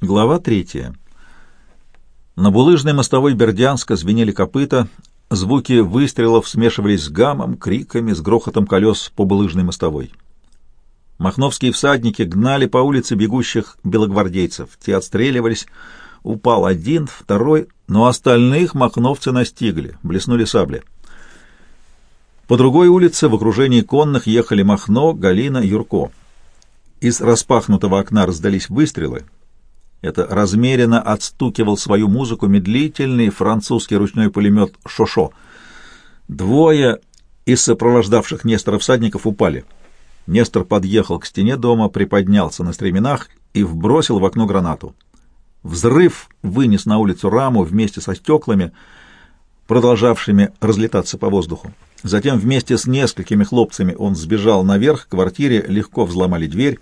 Глава третья. На булыжной мостовой Бердянска звенели копыта, звуки выстрелов смешивались с гамом, криками, с грохотом колес по булыжной мостовой. Махновские всадники гнали по улице бегущих белогвардейцев. Те отстреливались. Упал один, второй, но остальных махновцы настигли, блеснули сабли. По другой улице в окружении конных ехали Махно, Галина, Юрко. Из распахнутого окна раздались выстрелы — это размеренно отстукивал свою музыку медлительный французский ручной пулемет «Шошо». Двое из сопровождавших Нестора всадников упали. Нестор подъехал к стене дома, приподнялся на стременах и вбросил в окно гранату. Взрыв вынес на улицу раму вместе со стеклами, продолжавшими разлетаться по воздуху. Затем вместе с несколькими хлопцами он сбежал наверх к квартире, легко взломали дверь,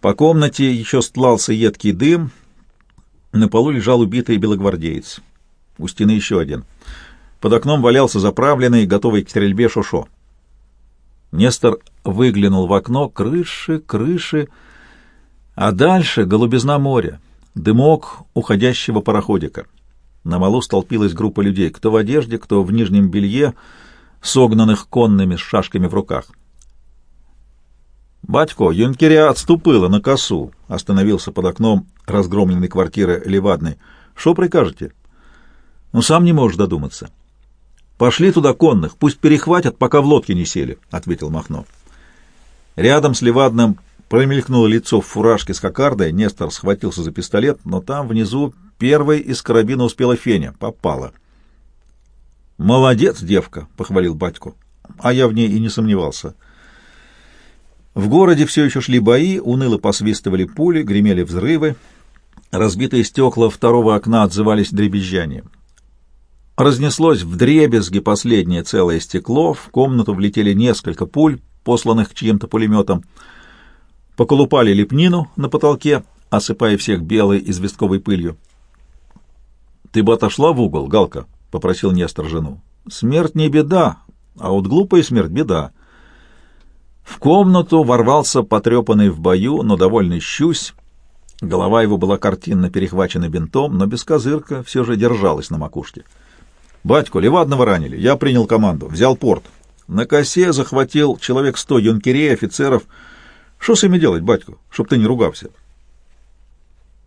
по комнате еще стлался едкий дым, на полу лежал убитый белогвардеец. У стены еще один. Под окном валялся заправленный, готовый к стрельбе Шошо. Нестор выглянул в окно, крыши, крыши, а дальше голубизна моря, дымок уходящего пароходика. На малу столпилась группа людей, кто в одежде, кто в нижнем белье, согнанных конными с шашками в руках. «Батько, юнкеря отступила на косу», — остановился под окном разгромленной квартиры Левадной. «Что прикажете?» «Ну, сам не можешь додуматься». «Пошли туда конных, пусть перехватят, пока в лодке не сели», — ответил Махно. Рядом с Левадным промелькнуло лицо в фуражке с кокардой, Нестор схватился за пистолет, но там внизу первой из карабина успела Феня, попала. «Молодец, девка», — похвалил батьку, а я в ней и не сомневался. В городе все еще шли бои, уныло посвистывали пули, гремели взрывы. Разбитые стекла второго окна отзывались дребезжанием. Разнеслось в дребезги последнее целое стекло, в комнату влетели несколько пуль, посланных чьим-то пулеметом. Поколупали лепнину на потолке, осыпая всех белой известковой пылью. — Ты бы отошла в угол, Галка, — попросил Нестор жену. — Смерть не беда, а вот глупая смерть — беда. В комнату ворвался потрепанный в бою, но довольный щусь. Голова его была картинно перехвачена бинтом, но без козырка все же держалась на макушке. «Батьку, Левадного ранили. Я принял команду. Взял порт. На косе захватил человек сто юнкерей, офицеров. Что с ими делать, батьку, чтоб ты не ругался?»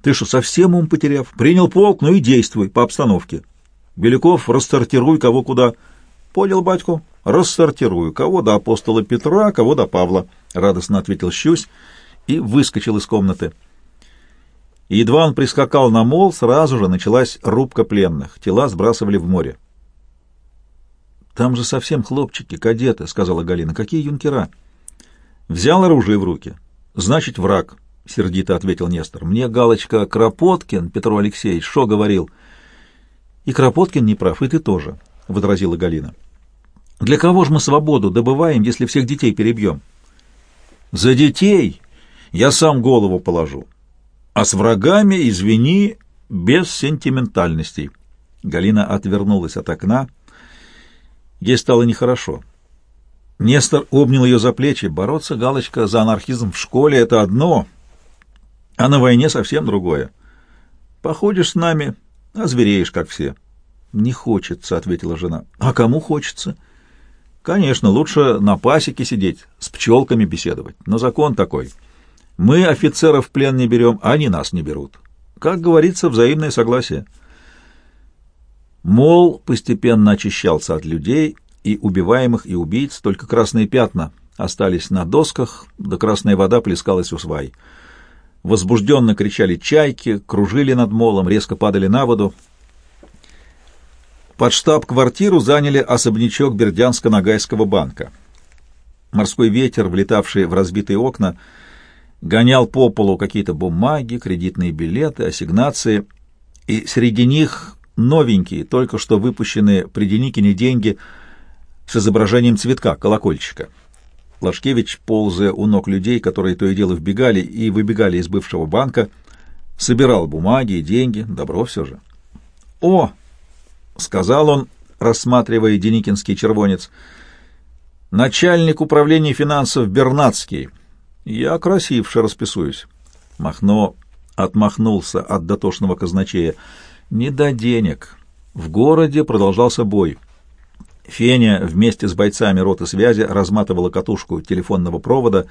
«Ты что, совсем ум потеряв? Принял полк, ну и действуй по обстановке. Беляков, рассортируй кого куда». «Понял, батьку?» Рассортирую, кого до апостола Петра, кого до Павла, — радостно ответил Щусь и выскочил из комнаты. И едва он прискакал на мол, сразу же началась рубка пленных, тела сбрасывали в море. «Там же совсем хлопчики, кадеты», — сказала Галина. «Какие юнкера?» «Взял оружие в руки. Значит, враг», — сердито ответил Нестор. «Мне галочка Кропоткин, Петру Алексеевич, что говорил?» «И Кропоткин не прав, и ты тоже», — возразила Галина. Для кого же мы свободу добываем, если всех детей перебьем? За детей я сам голову положу. А с врагами, извини, без сентиментальностей. Галина отвернулась от окна. Ей стало нехорошо. Нестор обнял ее за плечи. Бороться, Галочка, за анархизм в школе — это одно, а на войне совсем другое. Походишь с нами, а звереешь, как все. — Не хочется, — ответила жена. — А кому хочется? — Конечно, лучше на пасеке сидеть, с пчелками беседовать, но закон такой. Мы офицеров в плен не берем, а они нас не берут. Как говорится, взаимное согласие. Мол постепенно очищался от людей, и убиваемых, и убийц, только красные пятна остались на досках, да красная вода плескалась у свай. Возбужденно кричали чайки, кружили над молом, резко падали на воду, под штаб-квартиру заняли особнячок Бердянско-Ногайского банка. Морской ветер, влетавший в разбитые окна, гонял по полу какие-то бумаги, кредитные билеты, ассигнации, и среди них новенькие, только что выпущенные при Деникине деньги с изображением цветка, колокольчика. Лашкевич, ползая у ног людей, которые то и дело вбегали и выбегали из бывшего банка, собирал бумаги и деньги, добро все же. «О!» — сказал он, рассматривая Деникинский червонец. «Начальник управления финансов Бернацкий. Я красивше расписуюсь». Махно отмахнулся от дотошного казначея. «Не до денег». В городе продолжался бой. Феня вместе с бойцами роты связи разматывала катушку телефонного провода.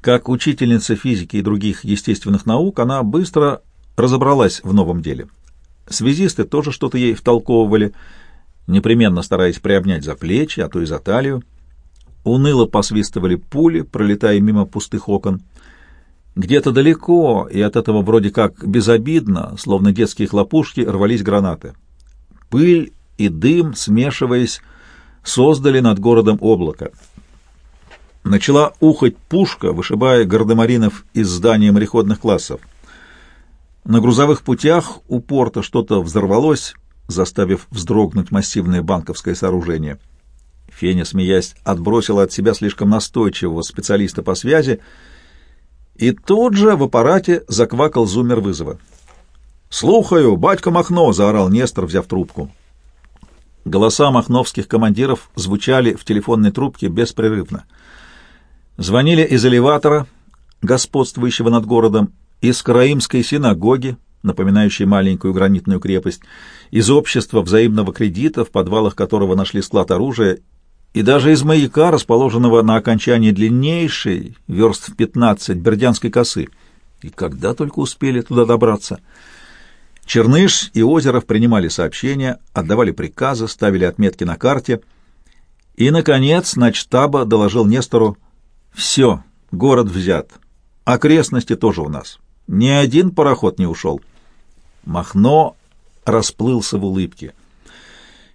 Как учительница физики и других естественных наук, она быстро разобралась в новом деле. Связисты тоже что-то ей втолковывали, непременно стараясь приобнять за плечи, а то и за талию. Уныло посвистывали пули, пролетая мимо пустых окон. Где-то далеко, и от этого вроде как безобидно, словно детские хлопушки, рвались гранаты. Пыль и дым, смешиваясь, создали над городом облако. Начала ухать пушка, вышибая гардемаринов из здания мореходных классов. На грузовых путях у порта что-то взорвалось, заставив вздрогнуть массивное банковское сооружение. Феня, смеясь, отбросила от себя слишком настойчивого специалиста по связи, и тут же в аппарате заквакал зумер вызова. «Слухаю, батька Махно!» — заорал Нестор, взяв трубку. Голоса махновских командиров звучали в телефонной трубке беспрерывно. Звонили из элеватора, господствующего над городом, из Караимской синагоги, напоминающей маленькую гранитную крепость, из общества взаимного кредита, в подвалах которого нашли склад оружия, и даже из маяка, расположенного на окончании длиннейшей, верст в пятнадцать, Бердянской косы. И когда только успели туда добраться — Черныш и Озеров принимали сообщения, отдавали приказы, ставили отметки на карте. И, наконец, начтаба доложил Нестору «Все, город взят. Окрестности тоже у нас. Ни один пароход не ушел». Махно расплылся в улыбке.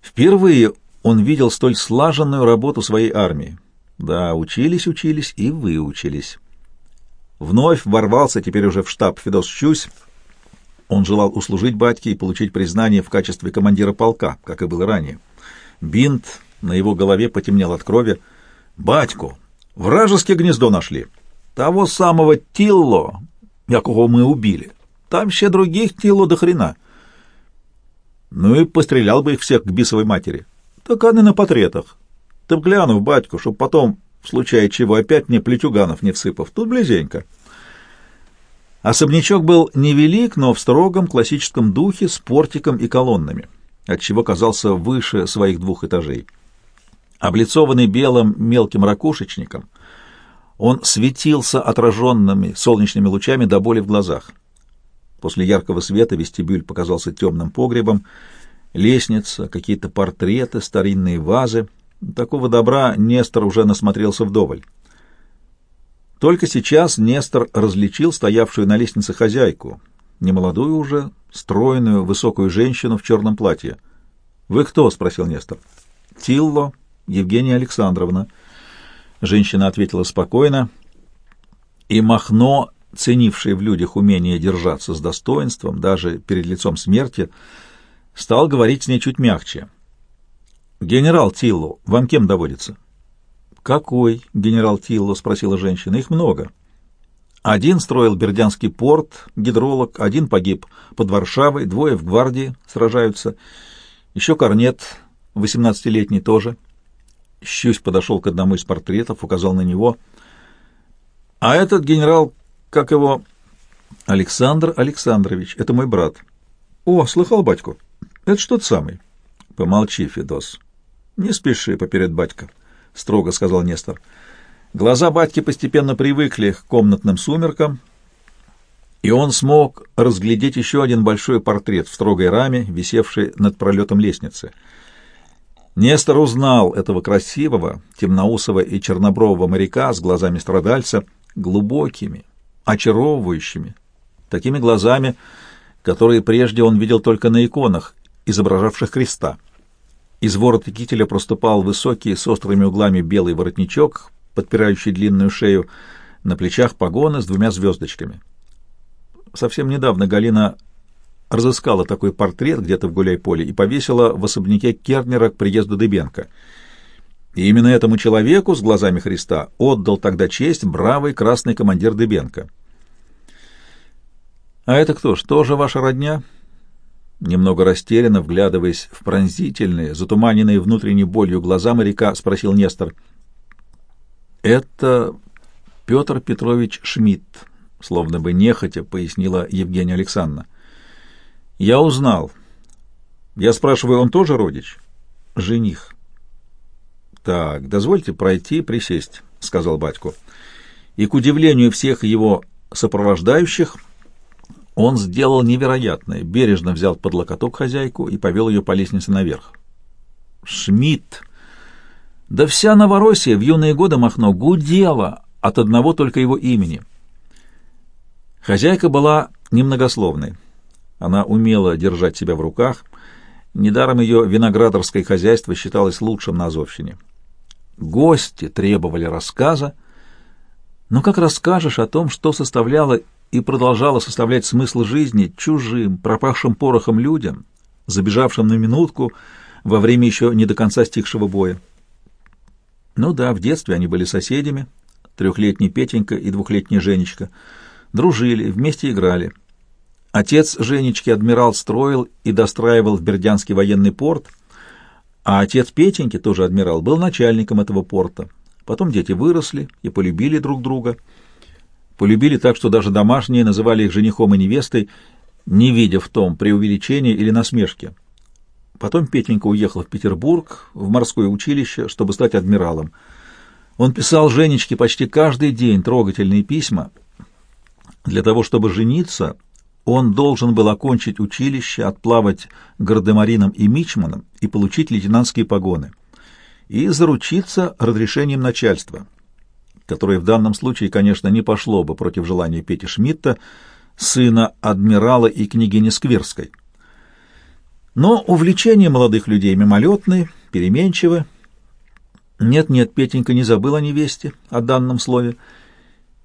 Впервые он видел столь слаженную работу своей армии. Да, учились, учились и выучились. Вновь ворвался теперь уже в штаб Федос Щусь, он желал услужить батьке и получить признание в качестве командира полка, как и было ранее. Бинт на его голове потемнел от крови. «Батьку, вражеское гнездо нашли. Того самого Тилло, якого мы убили. Там еще других Тилло до хрена. Ну и пострелял бы их всех к бисовой матери. Так они на портретах. Ты б глянув, батьку, чтоб потом, в случае чего, опять мне плетюганов не всыпав. Тут близенько». Особнячок был невелик, но в строгом классическом духе с портиком и колоннами, отчего казался выше своих двух этажей. Облицованный белым мелким ракушечником, он светился отраженными солнечными лучами до боли в глазах. После яркого света вестибюль показался темным погребом, лестница, какие-то портреты, старинные вазы. Такого добра Нестор уже насмотрелся вдоволь. Только сейчас Нестор различил стоявшую на лестнице хозяйку, немолодую уже, стройную, высокую женщину в черном платье. «Вы кто?» — спросил Нестор. «Тилло, Евгения Александровна». Женщина ответила спокойно, и Махно, ценивший в людях умение держаться с достоинством, даже перед лицом смерти, стал говорить с ней чуть мягче. «Генерал Тилло, вам кем доводится?» «Какой?» — генерал Тилло спросила женщина. «Их много». Один строил Бердянский порт, гидролог, один погиб под Варшавой, двое в гвардии сражаются. Еще корнет, восемнадцатилетний тоже. Щусь подошел к одному из портретов, указал на него. А этот генерал, как его... Александр Александрович, это мой брат. О, слыхал батьку? Это что тот самый. Помолчи, Федос. Не спеши поперед батька. — строго сказал Нестор. Глаза батьки постепенно привыкли к комнатным сумеркам, и он смог разглядеть еще один большой портрет в строгой раме, висевший над пролетом лестницы. Нестор узнал этого красивого, темноусого и чернобрового моряка с глазами страдальца, глубокими, очаровывающими, такими глазами, которые прежде он видел только на иконах, изображавших креста. Из ворота кителя проступал высокий с острыми углами белый воротничок, подпирающий длинную шею, на плечах погоны с двумя звездочками. Совсем недавно Галина разыскала такой портрет где-то в гуляй-поле и повесила в особняке Кернера к приезду Дыбенко. И именно этому человеку с глазами Христа отдал тогда честь бравый красный командир Дыбенко. «А это кто ж, тоже ваша родня?» Немного растерянно, вглядываясь в пронзительные, затуманенные внутренней болью глаза моряка, спросил Нестор. «Это Петр Петрович Шмидт, словно бы нехотя, пояснила Евгения Александровна. Я узнал. Я спрашиваю, он тоже родич? Жених. Так, дозвольте пройти, присесть, сказал батько. И к удивлению всех его сопровождающих, он сделал невероятное, бережно взял под локоток хозяйку и повел ее по лестнице наверх. Шмидт! Да вся Новороссия в юные годы Махно гудела от одного только его имени. Хозяйка была немногословной. Она умела держать себя в руках. Недаром ее виноградарское хозяйство считалось лучшим на Азовщине. Гости требовали рассказа, но как расскажешь о том, что составляло и продолжало составлять смысл жизни чужим, пропавшим порохом людям, забежавшим на минутку во время еще не до конца стихшего боя? Ну да, в детстве они были соседями, трехлетний Петенька и двухлетняя Женечка, дружили, вместе играли. Отец Женечки адмирал строил и достраивал в Бердянский военный порт, а отец Петеньки, тоже адмирал, был начальником этого порта. Потом дети выросли и полюбили друг друга. Полюбили так, что даже домашние называли их женихом и невестой, не видя в том преувеличения или насмешки. Потом Петенька уехал в Петербург, в морское училище, чтобы стать адмиралом. Он писал Женечке почти каждый день трогательные письма. Для того, чтобы жениться, он должен был окончить училище, отплавать гардемарином и мичманом и получить лейтенантские погоны и заручиться разрешением начальства, которое в данном случае, конечно, не пошло бы против желания Пети Шмидта, сына адмирала и княгини Скверской. Но увлечение молодых людей мимолетны, переменчивы. Нет-нет, Петенька не забыл о невесте, о данном слове.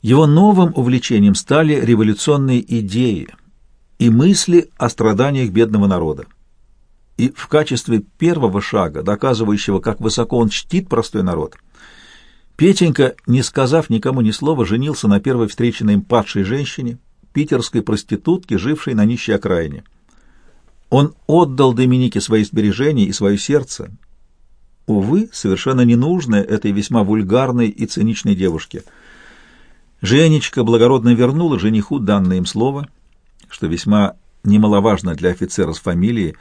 Его новым увлечением стали революционные идеи и мысли о страданиях бедного народа и в качестве первого шага, доказывающего, как высоко он чтит простой народ, Петенька, не сказав никому ни слова, женился на первой встреченной им падшей женщине, питерской проститутке, жившей на нищей окраине. Он отдал Доминике свои сбережения и свое сердце. Увы, совершенно ненужное этой весьма вульгарной и циничной девушке. Женечка благородно вернула жениху данное им слово, что весьма немаловажно для офицера с фамилией,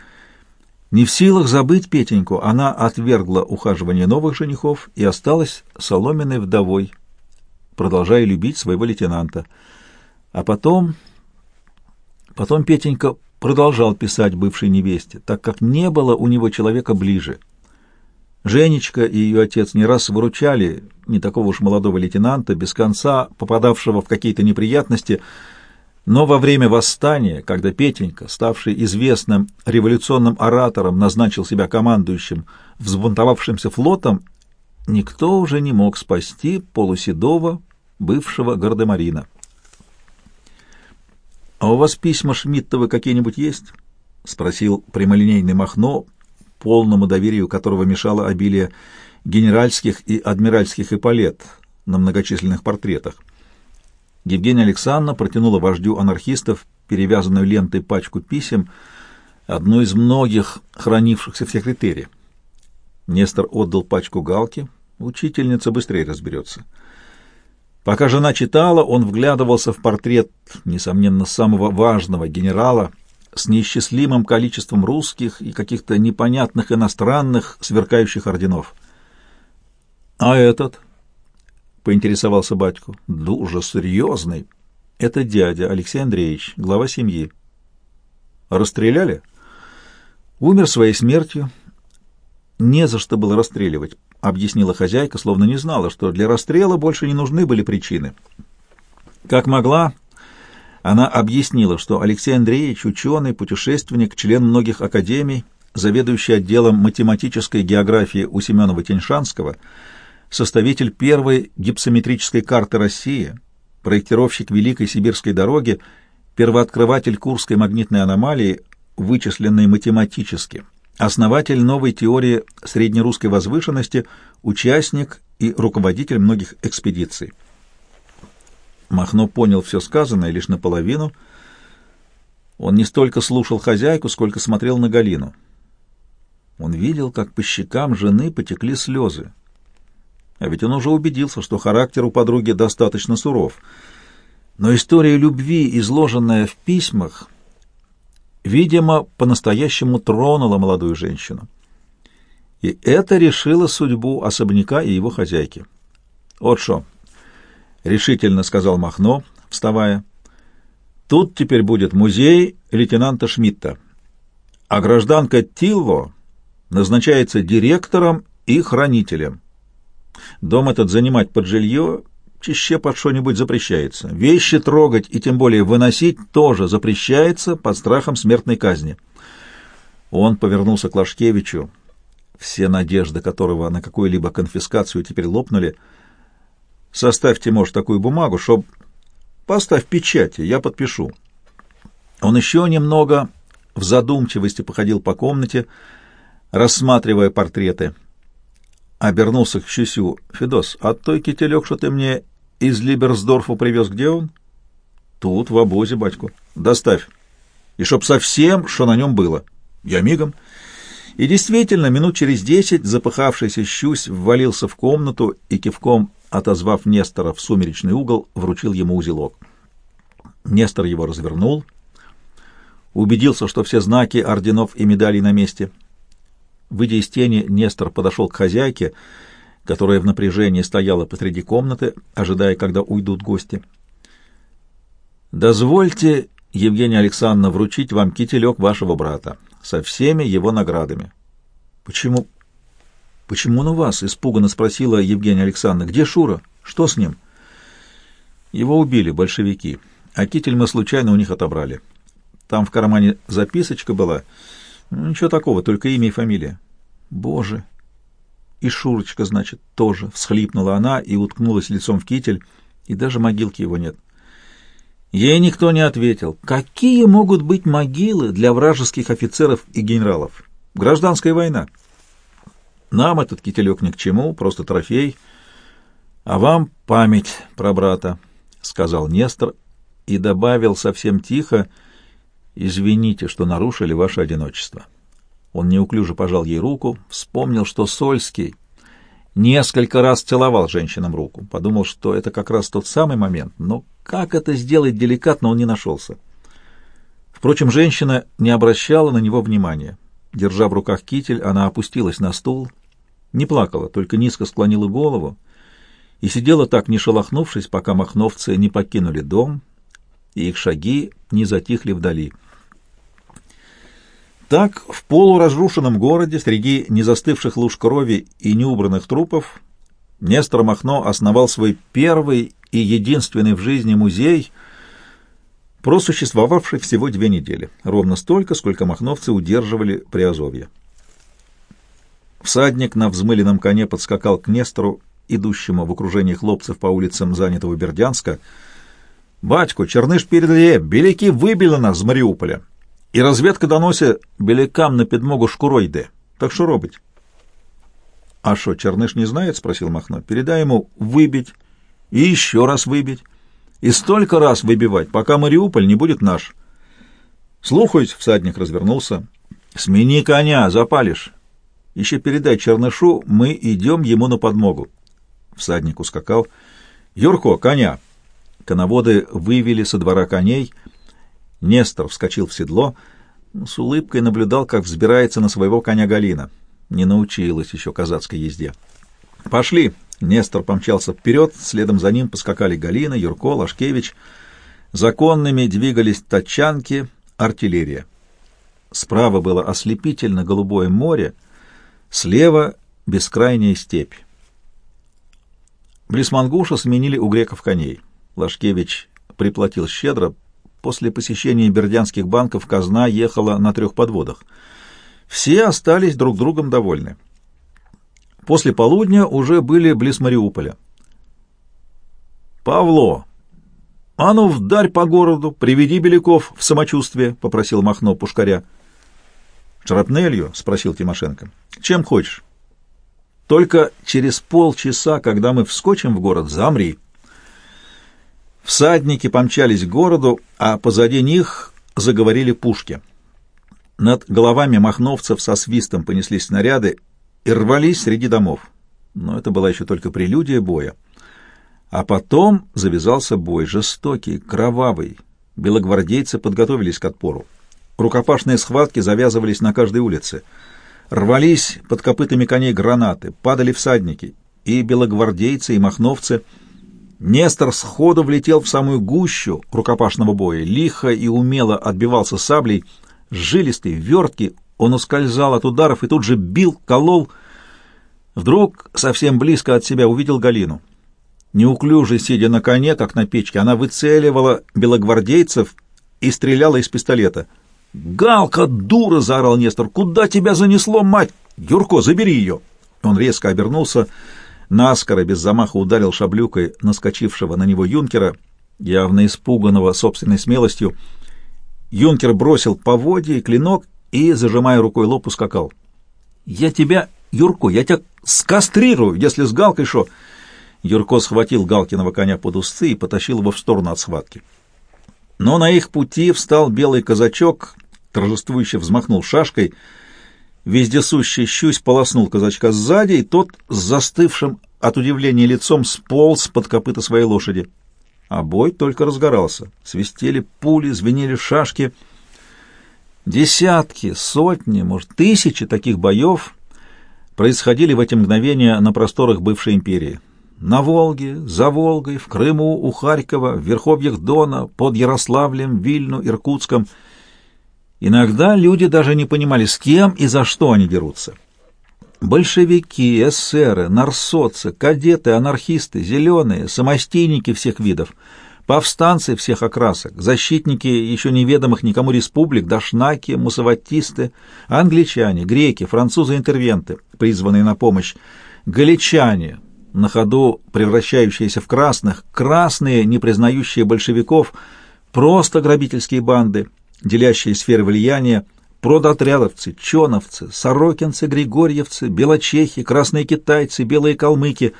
не в силах забыть Петеньку, она отвергла ухаживание новых женихов и осталась соломенной вдовой, продолжая любить своего лейтенанта. А потом... Потом Петенька продолжал писать бывшей невесте, так как не было у него человека ближе. Женечка и ее отец не раз выручали не такого уж молодого лейтенанта, без конца попадавшего в какие-то неприятности, но во время восстания, когда Петенька, ставший известным революционным оратором, назначил себя командующим взбунтовавшимся флотом, никто уже не мог спасти полуседого бывшего гардемарина. «А у вас письма Шмидтовы какие-нибудь есть?» — спросил прямолинейный Махно, полному доверию которого мешало обилие генеральских и адмиральских эполет на многочисленных портретах. Евгения Александровна протянула вождю анархистов перевязанную лентой пачку писем, одну из многих хранившихся в секретаре. Нестор отдал пачку галки, учительница быстрее разберется. Пока жена читала, он вглядывался в портрет, несомненно, самого важного генерала с неисчислимым количеством русских и каких-то непонятных иностранных сверкающих орденов. А этот? Поинтересовался батьку. «Дуже серьезный. Это дядя Алексей Андреевич, глава семьи». «Расстреляли?» «Умер своей смертью. Не за что было расстреливать», — объяснила хозяйка, словно не знала, что для расстрела больше не нужны были причины. Как могла, она объяснила, что Алексей Андреевич — ученый, путешественник, член многих академий, заведующий отделом математической географии у Семенова-Теньшанского — составитель первой гипсометрической карты России, проектировщик Великой Сибирской дороги, первооткрыватель Курской магнитной аномалии, вычисленной математически, основатель новой теории среднерусской возвышенности, участник и руководитель многих экспедиций. Махно понял все сказанное лишь наполовину. Он не столько слушал хозяйку, сколько смотрел на Галину. Он видел, как по щекам жены потекли слезы. А ведь он уже убедился, что характер у подруги достаточно суров. Но история любви, изложенная в письмах, видимо, по-настоящему тронула молодую женщину. И это решило судьбу особняка и его хозяйки. «Вот что», — решительно сказал Махно, вставая, — «тут теперь будет музей лейтенанта Шмидта, а гражданка Тилво назначается директором и хранителем. Дом этот занимать под жилье чище под что-нибудь запрещается. Вещи трогать и тем более выносить тоже запрещается под страхом смертной казни. Он повернулся к Лашкевичу, все надежды которого на какую-либо конфискацию теперь лопнули. «Составьте, может, такую бумагу, чтоб... Поставь печати, я подпишу». Он еще немного в задумчивости походил по комнате, рассматривая портреты. Обернулся к Щусю. «Федос, а той кителек, что ты мне из Либерсдорфа привез, где он?» «Тут, в обозе, батьку. Доставь. И чтоб совсем, что на нем было. Я мигом». И действительно, минут через десять запыхавшийся щусь ввалился в комнату и кивком, отозвав Нестора в сумеречный угол, вручил ему узелок. Нестор его развернул, убедился, что все знаки орденов и медалей на месте — Выйдя из тени, Нестор подошел к хозяйке, которая в напряжении стояла посреди комнаты, ожидая, когда уйдут гости. «Дозвольте, Евгения Александровна, вручить вам кителек вашего брата со всеми его наградами». «Почему? Почему он у вас?» — испуганно спросила Евгения Александровна. «Где Шура? Что с ним?» «Его убили большевики, а китель мы случайно у них отобрали. Там в кармане записочка была». Ну, ничего такого, только имя и фамилия. Боже! И Шурочка, значит, тоже. Всхлипнула она и уткнулась лицом в китель, и даже могилки его нет. Ей никто не ответил. Какие могут быть могилы для вражеских офицеров и генералов? Гражданская война. Нам этот кителек ни к чему, просто трофей. А вам память про брата, — сказал Нестор и добавил совсем тихо, — «Извините, что нарушили ваше одиночество». Он неуклюже пожал ей руку, вспомнил, что Сольский несколько раз целовал женщинам руку, подумал, что это как раз тот самый момент, но как это сделать деликатно, он не нашелся. Впрочем, женщина не обращала на него внимания. Держа в руках китель, она опустилась на стул, не плакала, только низко склонила голову и сидела так, не шелохнувшись, пока махновцы не покинули дом, и их шаги не затихли вдали. Так, в полуразрушенном городе, среди незастывших луж крови и неубранных трупов, Нестор Махно основал свой первый и единственный в жизни музей, просуществовавший всего две недели, ровно столько, сколько махновцы удерживали при Азовье. Всадник на взмыленном коне подскакал к Нестору, идущему в окружении хлопцев по улицам занятого Бердянска. «Батьку, Черныш передає, беляки выбили нас з Маріуполя!» І розвідка доносить белякам на підмогу шкуро йде. Так що робить? — А что, Черныш не знает? — спросил Махно. — Передай ему выбить и еще раз выбить. И столько раз выбивать, пока Мариуполь не будет наш. — Слухаюсь, — всадник развернулся. — Смени коня, запалишь. Еще передай Чернышу, мы идем ему на подмогу. Всадник ускакал. — Юрко, коня! Коноводы вывели со двора коней — Нестор вскочил в седло, с улыбкой наблюдал, как взбирается на своего коня Галина. Не научилась еще казацкой езде. «Пошли!» Нестор помчался вперед, следом за ним поскакали Галина, Юрко, Лашкевич. Законными двигались тачанки, артиллерия. Справа было ослепительно голубое море, слева — бескрайняя степь. Близ Мангуша сменили у греков коней. Лашкевич приплатил щедро, После посещения бердянских банков казна ехала на трех подводах. Все остались друг другом довольны. После полудня уже были близ Мариуполя. «Павло, а ну вдарь по городу, приведи Беляков в самочувствие», — попросил Махно Пушкаря. «Шрапнелью?» — спросил Тимошенко. «Чем хочешь. Только через полчаса, когда мы вскочим в город, замри». Всадники помчались к городу, а позади них заговорили пушки. Над головами махновцев со свистом понеслись снаряды и рвались среди домов. Но это была еще только прелюдия боя. А потом завязался бой, жестокий, кровавый. Белогвардейцы подготовились к отпору. Рукопашные схватки завязывались на каждой улице. Рвались под копытами коней гранаты, падали всадники. И белогвардейцы, и махновцы. Нестор сходу влетел в самую гущу рукопашного боя. Лихо и умело отбивался саблей. Жилистый, верткий, он ускользал от ударов и тут же бил, колол. Вдруг совсем близко от себя увидел Галину. Неуклюже сидя на коне, как на печке, она выцеливала белогвардейцев и стреляла из пистолета — «Галка, дура!» — заорал Нестор. «Куда тебя занесло, мать? Юрко, забери ее!» Он резко обернулся, наскоро, без замаха ударил шаблюкой наскочившего на него юнкера, явно испуганного собственной смелостью. Юнкер бросил поводья и клинок и, зажимая рукой лоб, ускакал. «Я тебя, Юрко, я тебя скастрирую, если с Галкой шо!» Юрко схватил Галкиного коня под усы и потащил его в сторону от схватки. Но на их пути встал белый казачок торжествующе взмахнул шашкой. Вездесущий щусь полоснул казачка сзади, и тот с застывшим от удивления лицом сполз под копыта своей лошади. А бой только разгорался. Свистели пули, звенели шашки. Десятки, сотни, может, тысячи таких боев происходили в эти мгновения на просторах бывшей империи. На Волге, за Волгой, в Крыму, у Харькова, в Верховьях Дона, под Ярославлем, Вильну, Иркутском — Иногда люди даже не понимали, с кем и за что они дерутся. Большевики, эсеры, нарсоцы, кадеты, анархисты, зеленые, самостейники всех видов, повстанцы всех окрасок, защитники еще неведомых никому республик, дашнаки, мусаватисты, англичане, греки, французы-интервенты, призванные на помощь, галичане, на ходу превращающиеся в красных, красные, не признающие большевиков, просто грабительские банды — делящие сферы влияния, продотрядовцы, чоновцы, сорокинцы, григорьевцы, белочехи, красные китайцы, белые калмыки,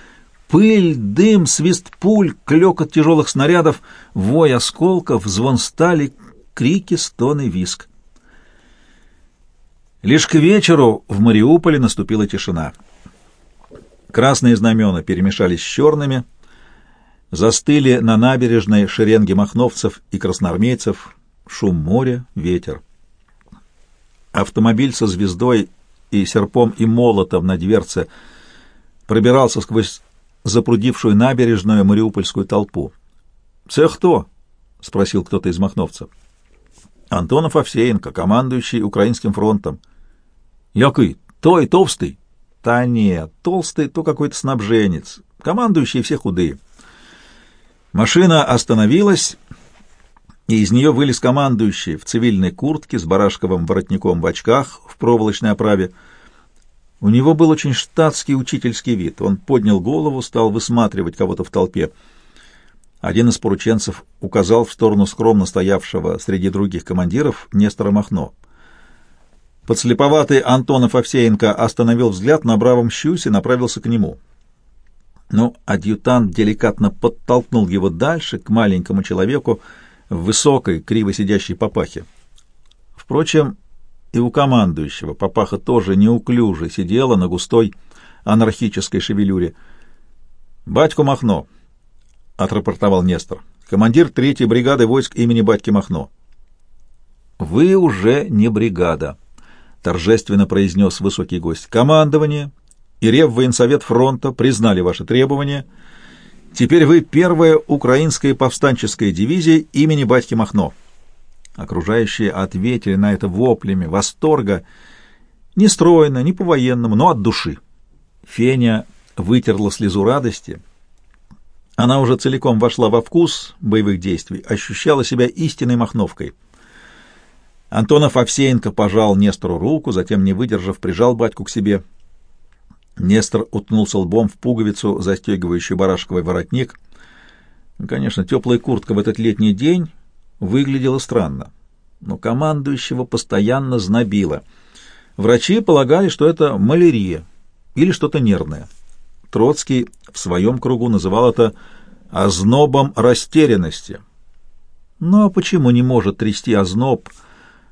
пыль, дым, свист пуль, клёкот тяжелых снарядов, вой осколков, звон стали, крики, стоны, виск. Лишь к вечеру в Мариуполе наступила тишина. Красные знамена перемешались с черными, застыли на набережной шеренги махновцев и красноармейцев, шум моря, ветер. Автомобиль со звездой и серпом и молотом на дверце пробирался сквозь запрудившую набережную мариупольскую толпу. «Це кто?» — спросил кто-то из махновцев. «Антонов Овсеенко, командующий Украинским фронтом». «Який? Той толстый?» «Та нет, толстый то какой-то снабженец, командующий все худые». Машина остановилась, и из нее вылез командующий в цивильной куртке с барашковым воротником в очках в проволочной оправе. У него был очень штатский учительский вид. Он поднял голову, стал высматривать кого-то в толпе. Один из порученцев указал в сторону скромно стоявшего среди других командиров Нестора Махно. Подслеповатый Антонов Овсеенко остановил взгляд на бравом щусе и направился к нему. Но адъютант деликатно подтолкнул его дальше, к маленькому человеку, в высокой, криво сидящей папахе. Впрочем, и у командующего папаха тоже неуклюже сидела на густой анархической шевелюре. «Батько Махно», — отрапортовал Нестор, — «командир третьей бригады войск имени Батьки Махно». «Вы уже не бригада», — торжественно произнес высокий гость. «Командование и Реввоенсовет фронта признали ваши требования — Теперь вы первая украинская повстанческая дивизия имени Батьки Махно. Окружающие ответили на это воплями восторга, не стройно, не по-военному, но от души. Феня вытерла слезу радости. Она уже целиком вошла во вкус боевых действий, ощущала себя истинной махновкой. Антонов Овсеенко пожал Нестору руку, затем, не выдержав, прижал батьку к себе — Нестор уткнулся лбом в пуговицу, застегивающую барашковый воротник. Конечно, теплая куртка в этот летний день выглядела странно, но командующего постоянно знобило. Врачи полагали, что это малярия или что-то нервное. Троцкий в своем кругу называл это ознобом растерянности. Ну а почему не может трясти озноб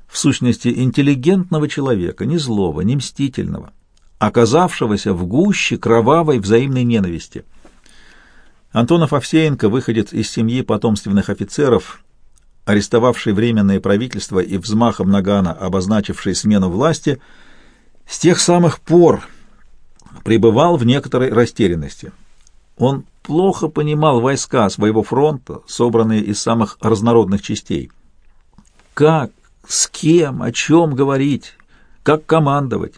в сущности интеллигентного человека, не злого, не мстительного? Оказавшегося в гуще кровавой взаимной ненависти. Антонов Овсеенко, выходит из семьи потомственных офицеров, арестовавший временное правительство и взмахом Нагана обозначивший смену власти, с тех самых пор пребывал в некоторой растерянности. Он плохо понимал войска своего фронта, собранные из самых разнородных частей. Как, с кем, о чем говорить, как командовать?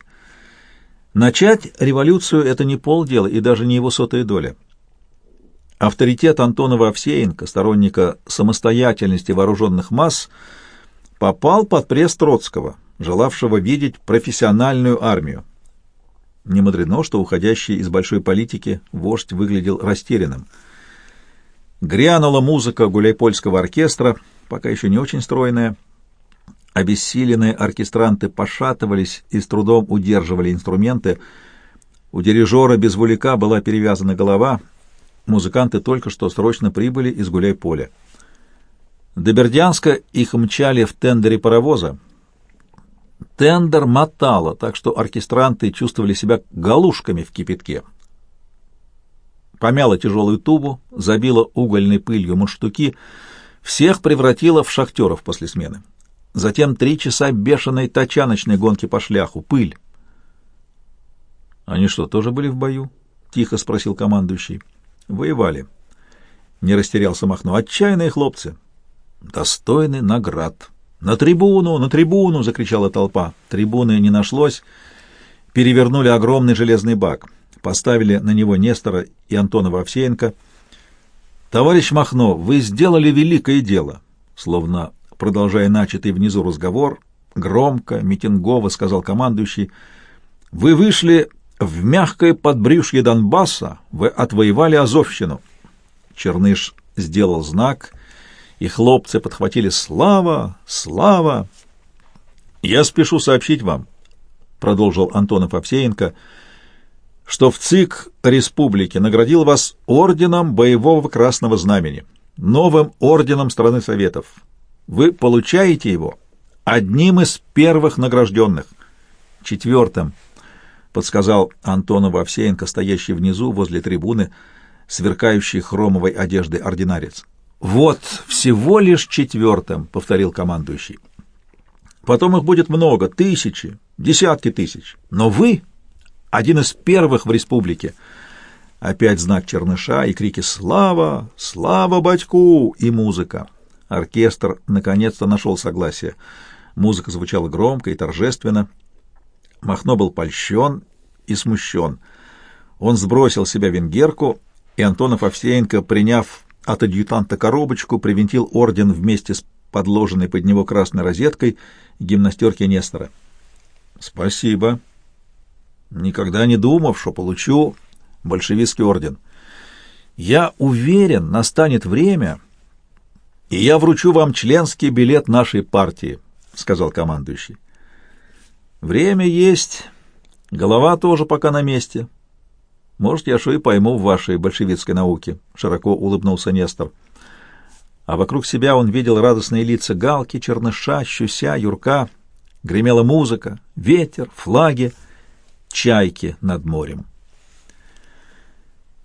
Начать революцию — это не полдела и даже не его сотая доля. Авторитет Антонова Овсеенко, сторонника самостоятельности вооруженных масс, попал под пресс Троцкого, желавшего видеть профессиональную армию. Не мудрено, что уходящий из большой политики вождь выглядел растерянным. Грянула музыка гуляйпольского оркестра, пока еще не очень стройная. Обессиленные оркестранты пошатывались и с трудом удерживали инструменты. У дирижера без вулика была перевязана голова. Музыканты только что срочно прибыли из гуляй-поля. До Бердянска их мчали в тендере паровоза, Тендер мотало, так что оркестранты чувствовали себя галушками в кипятке. Помяла тяжелую тубу, забила угольной пылью мундштуки, всех превратила в шахтеров после смены. Затем три часа бешеной тачаночной гонки по шляху, пыль. — Они что, тоже были в бою? — тихо спросил командующий. — Воевали. Не растерялся Махно. — Отчаянные хлопцы. Достойны наград. — «На трибуну! На трибуну!» — закричала толпа. Трибуны не нашлось. Перевернули огромный железный бак. Поставили на него Нестора и Антонова Овсеенко. «Товарищ Махно, вы сделали великое дело!» Словно продолжая начатый внизу разговор, громко, митингово сказал командующий. «Вы вышли в мягкое подбрюшье Донбасса, вы отвоевали Азовщину». Черныш сделал знак — и хлопцы подхватили «Слава! Слава!» «Я спешу сообщить вам», — продолжил Антонов Овсеенко, «что в ЦИК Республики наградил вас орденом Боевого Красного Знамени, новым орденом страны Советов. Вы получаете его одним из первых награжденных, четвертым», — подсказал Антонов Овсеенко, стоящий внизу возле трибуны, сверкающий хромовой одеждой ординарец. «Вот, всего лишь четвертым», — повторил командующий. «Потом их будет много, тысячи, десятки тысяч. Но вы один из первых в республике». Опять знак черныша и крики «Слава! Слава батьку!» и музыка. Оркестр наконец-то нашел согласие. Музыка звучала громко и торжественно. Махно был польщен и смущен. Он сбросил с себя венгерку, и Антонов Овсеенко, приняв от адъютанта коробочку, привинтил орден вместе с подложенной под него красной розеткой гимнастерки Нестора. «Спасибо. Никогда не думал, что получу большевистский орден. Я уверен, настанет время, и я вручу вам членский билет нашей партии», — сказал командующий. «Время есть, голова тоже пока на месте». Может, я что и пойму в вашей большевистской науке, — широко улыбнулся Нестор. А вокруг себя он видел радостные лица Галки, Черныша, Щуся, Юрка. Гремела музыка, ветер, флаги, чайки над морем.